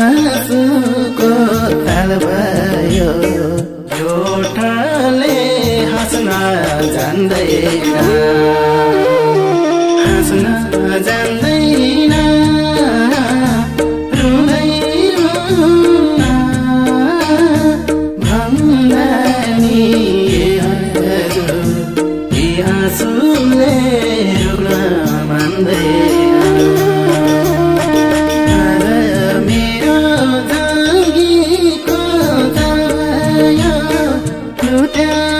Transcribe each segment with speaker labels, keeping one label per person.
Speaker 1: आँसुको थाल भयो। झोठाले हाँस्न जान्दै लुट्याउ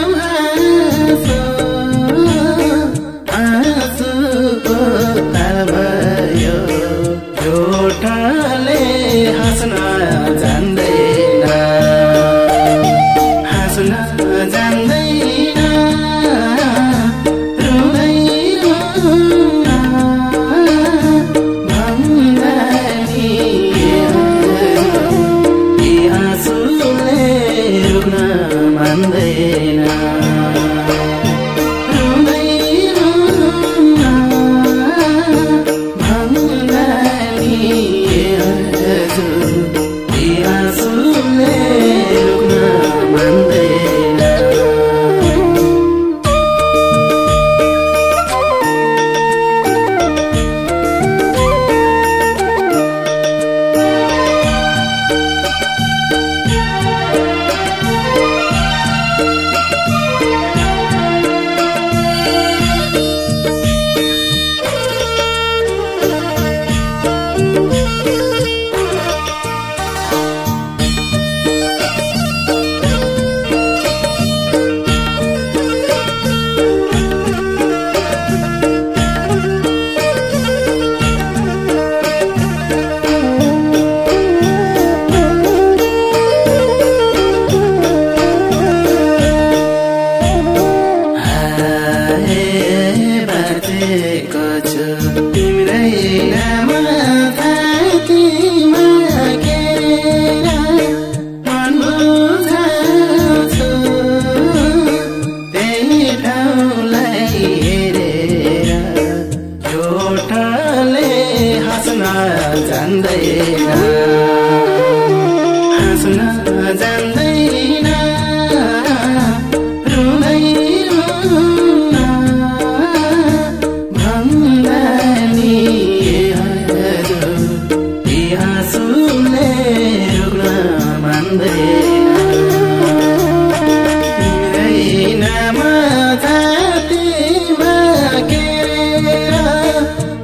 Speaker 1: तिम्रै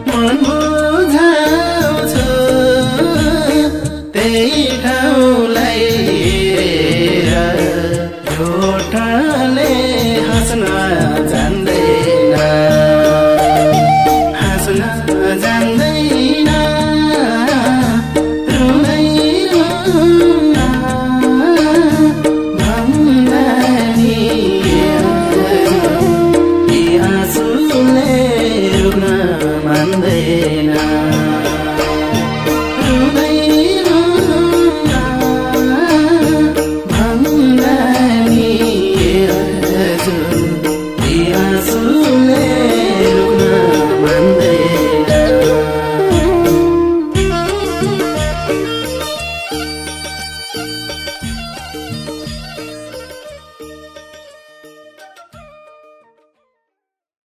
Speaker 1: मन बुझाउँछु त्यही Listen.